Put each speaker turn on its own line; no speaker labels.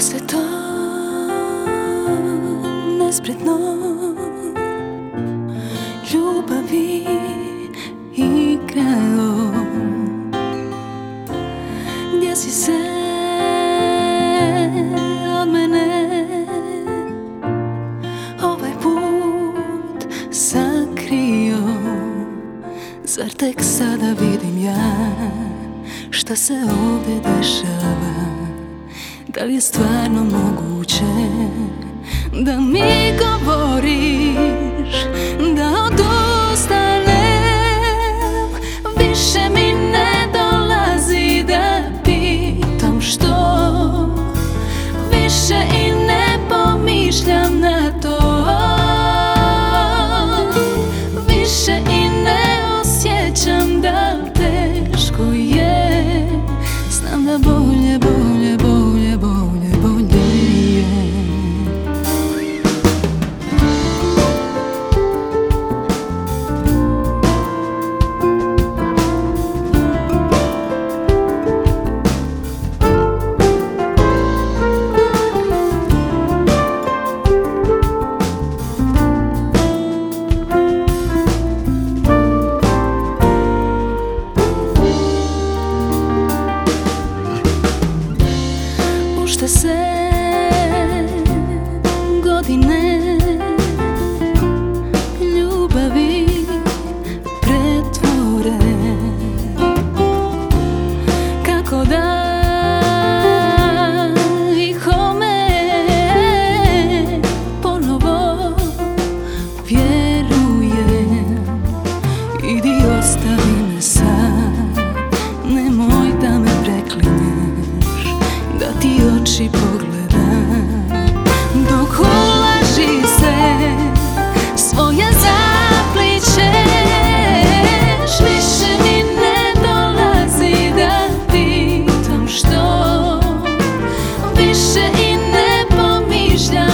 se to nespretno ljubavi igralo. Gdje si se od mene ovaj put sakrio? Zar tek sada vidim ja šta se ovdje dešava? Da li je stvarno moguće da mi govoriš da odustanem više the same. oči pogleda Dok ulaži se svoje zapličeš Više mi ne dolazi da pitam što Više i ne pomišljam